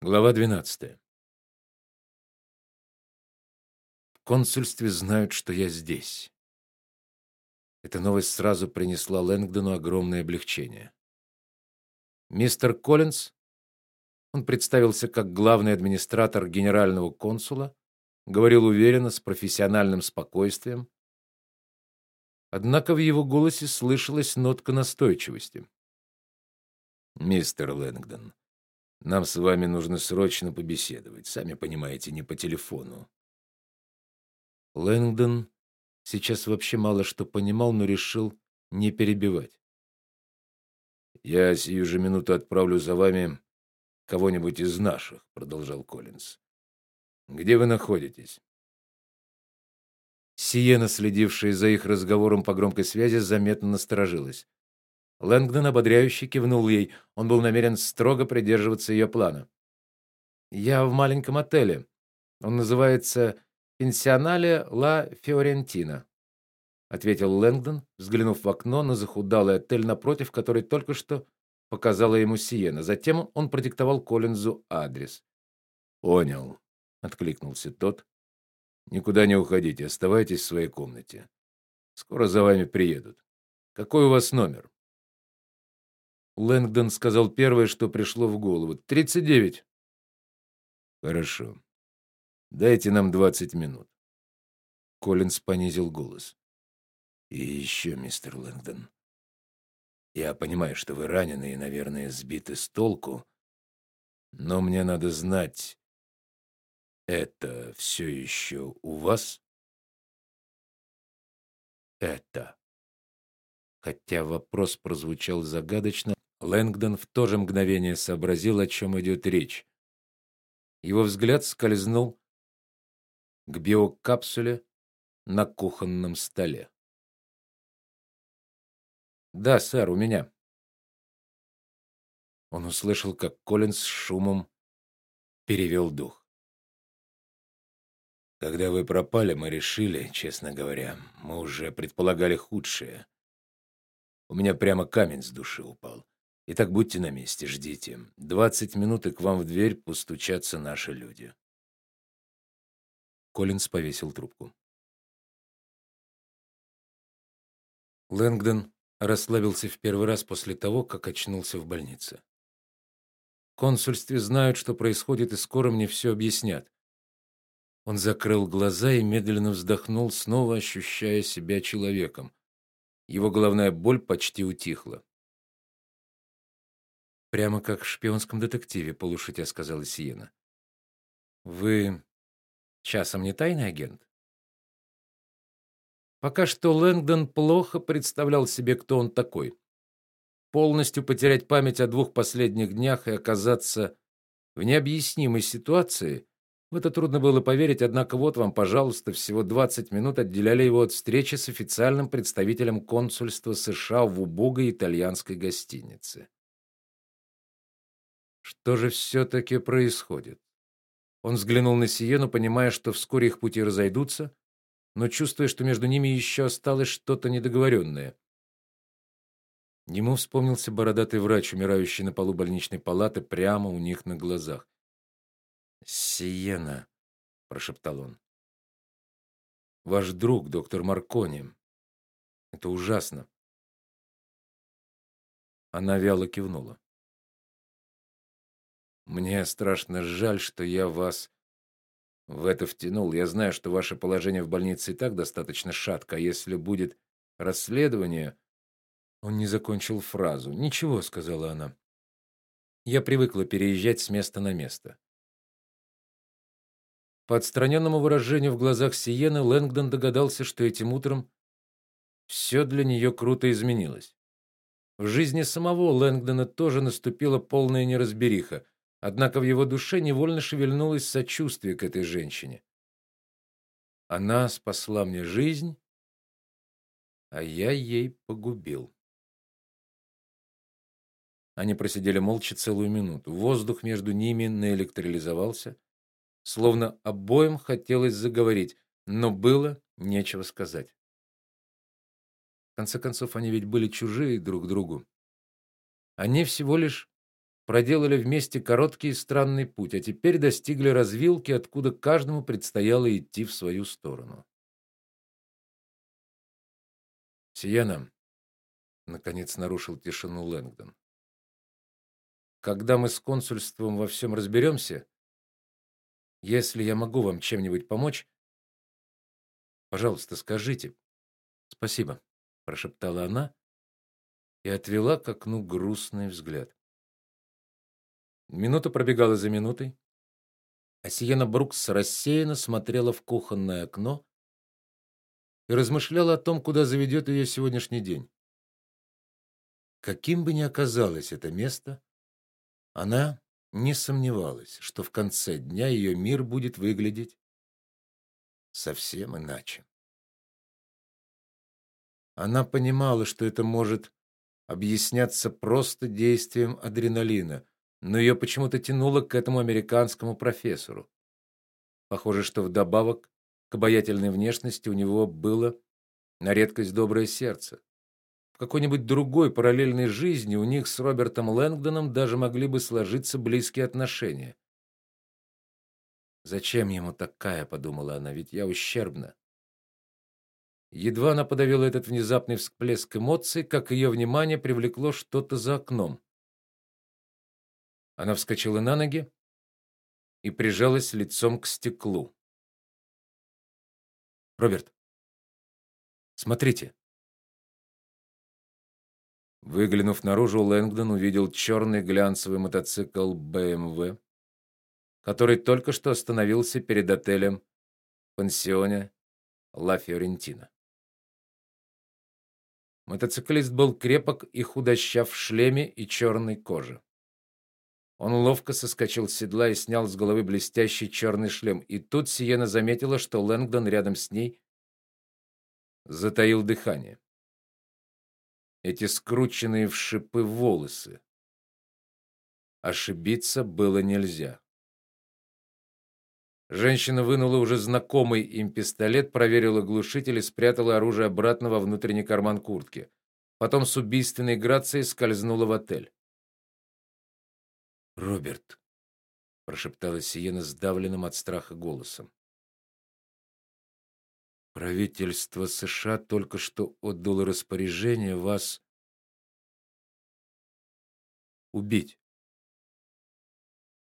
Глава 12. В консульстве знают, что я здесь. Эта новость сразу принесла Лэнгдону огромное облегчение. Мистер Коллинз, он представился как главный администратор генерального консула, говорил уверенно, с профессиональным спокойствием. Однако в его голосе слышалась нотка настойчивости. Мистер Лэнгдон, нам с вами нужно срочно побеседовать, сами понимаете, не по телефону. Лэнгдон сейчас вообще мало что понимал, но решил не перебивать. Я сию же минуту отправлю за вами кого-нибудь из наших, продолжал Коллинз. Где вы находитесь? Сиена, следившая за их разговором по громкой связи, заметно насторожилась. Лэнгдон ободряюще кивнул ей. Он был намерен строго придерживаться ее плана. Я в маленьком отеле. Он называется Пенсионале Ла Фиорентина, ответил Лэнгдон, взглянув в окно на захудалый отель напротив, который только что показала ему Сиена. Затем он продиктовал Коллинзу адрес. "Понял", откликнулся тот. "Никуда не уходите, оставайтесь в своей комнате. Скоро за вами приедут. Какой у вас номер?" Лэнгдон сказал первое, что пришло в голову. «Тридцать девять». «Хорошо. Дайте нам двадцать минут». Коллинз понизил голос. «И еще, мистер Лэнгдон, я понимаю, что вы ранены и, наверное, сбиты с толку, но мне надо знать, это все еще у вас?» «Это». Хотя вопрос прозвучал загадочно, Лэнгдон в то же мгновение сообразил, о чем идет речь. Его взгляд скользнул к биокапсуле на кухонном столе. "Да, сэр, у меня". Он услышал, как Коллинз с шумом перевел дух. Когда вы пропали, мы решили, честно говоря, мы уже предполагали худшее. У меня прямо камень с души упал. Итак, будьте на месте, ждите. Двадцать минут и к вам в дверь постучатся наши люди. Коллинз повесил трубку. Лэнгдон расслабился в первый раз после того, как очнулся в больнице. В консульстве знают, что происходит, и скоро мне все объяснят. Он закрыл глаза и медленно вздохнул, снова ощущая себя человеком. Его головная боль почти утихла. Прямо как в шпионском детективе, полушутя сказала Сиена. Вы часом не тайный агент? Пока что Лэнгдон плохо представлял себе, кто он такой. Полностью потерять память о двух последних днях и оказаться в необъяснимой ситуации в это трудно было поверить, однако вот вам, пожалуйста, всего 20 минут отделяли его от встречи с официальным представителем консульства США в убогой итальянской гостинице. Что же все таки происходит? Он взглянул на Сиену, понимая, что вскоре их пути разойдутся, но чувствуя, что между ними еще осталось что-то недоговоренное. Ему вспомнился бородатый врач, умирающий на полу больничной палаты прямо у них на глазах. "Сиена", прошептал он. "Ваш друг, доктор Маркони. Это ужасно". Она вяло кивнула. Мне страшно жаль, что я вас в это втянул. Я знаю, что ваше положение в больнице и так достаточно шатко, а если будет расследование, он не закончил фразу. "Ничего", сказала она. "Я привыкла переезжать с места на место". По отстраненному выражению в глазах Сиены Лэнгдон догадался, что этим утром все для нее круто изменилось. В жизни самого Лэнгдона тоже наступила полная неразбериха. Однако в его душе невольно шевельнулось сочувствие к этой женщине. Она спасла мне жизнь, а я ей погубил. Они просидели молча целую минуту. Воздух между ними наэлектролизовался, словно обоим хотелось заговорить, но было нечего сказать. В конце концов, они ведь были чужие друг другу. Они всего лишь проделали вместе короткий и странный путь, а теперь достигли развилки, откуда каждому предстояло идти в свою сторону. Сиена наконец нарушил тишину Лэнгдон. Когда мы с консульством во всем разберемся, если я могу вам чем-нибудь помочь, пожалуйста, скажите. Спасибо, прошептала она и отвела к окну грустный взгляд. Минута пробегала за минутой, а Сиена Брукс рассеянно смотрела в кухонное окно и размышляла о том, куда заведет ее сегодняшний день. Каким бы ни оказалось это место, она не сомневалась, что в конце дня ее мир будет выглядеть совсем иначе. Она понимала, что это может объясняться просто действием адреналина, но ее почему-то тянуло к этому американскому профессору. Похоже, что вдобавок к обаятельной внешности у него было на редкость доброе сердце. В какой-нибудь другой параллельной жизни у них с Робертом Лэнгдоном даже могли бы сложиться близкие отношения. Зачем ему такая, подумала она, ведь я ущербна. Едва она подавила этот внезапный всплеск эмоций, как ее внимание привлекло что-то за окном. Она вскочила на ноги и прижалась лицом к стеклу. Роберт, смотрите. Выглянув наружу, Лэнгдон увидел черный глянцевый мотоцикл BMW, который только что остановился перед отелем пансионе Ла Фиорентина. Мотоциклист был крепок и худощав в шлеме и черной коже. Он ловко соскочил с седла и снял с головы блестящий черный шлем. И тут Сиена заметила, что Лэнгдон рядом с ней затаил дыхание. Эти скрученные в шипы волосы. Ошибиться было нельзя. Женщина вынула уже знакомый им пистолет, проверила глушитель и спрятала оружие обратно во внутренний карман куртки. Потом с убийственной грацией скользнула в отель. Роберт, прошептала Сиена сдавленным от страха голосом. Правительство США только что отдало распоряжение вас убить.